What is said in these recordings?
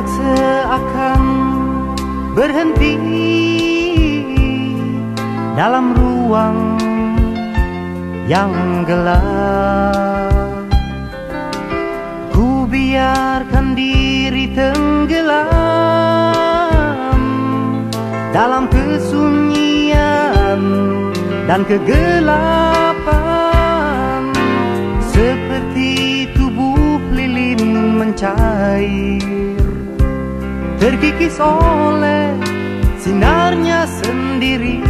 Gerak seakan berhenti dalam ruang yang gelap. Ku biarkan diri tenggelam dalam kesunyian dan kegelapan. Seperti tubuh lilin mencair Terkikis oleh sinarnya sendiri.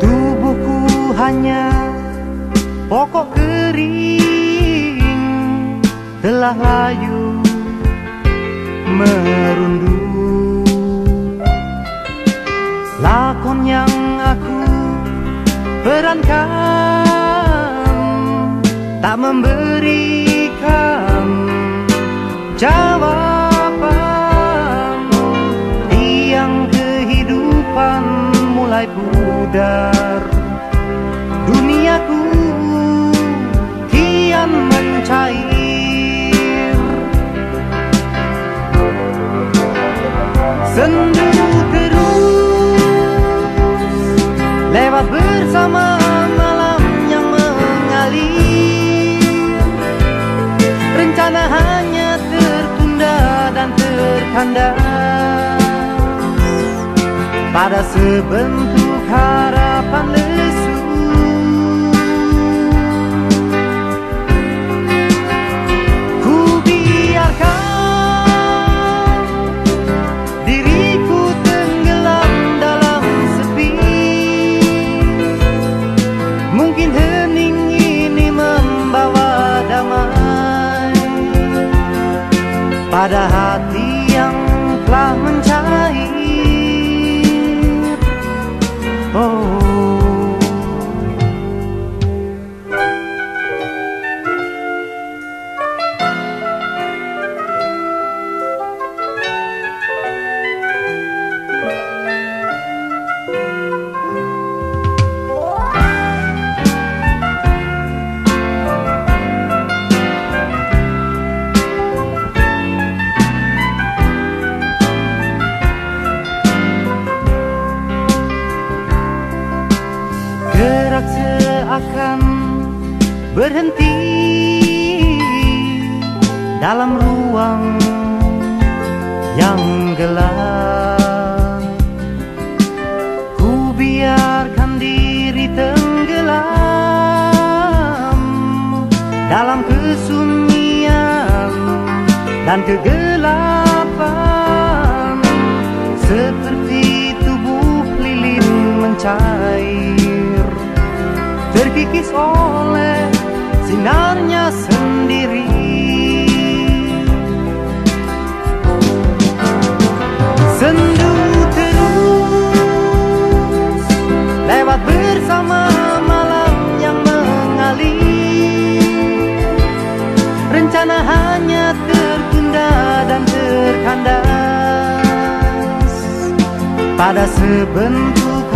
Tubuhku hanya pokok kering Telah layu merunduk. Lakon yang aku perankan Tak memberikan jawaban. Tiang kehidupan mulai pudar terkandas Pada sebentuk harapan lesu Ku biarkan diriku tenggelam dalam sepi. Mungkin hening ini membawa damai Pada hati dalam ruang yang gelap. Ku biarkan diri tenggelam dalam kesunyian dan kegelapan. Seperti tubuh lilin mencair Terkikis oleh sinarnya bersama malam yang mengalir. Rencana hanya tertunda dan terkandas. Pada sebentuk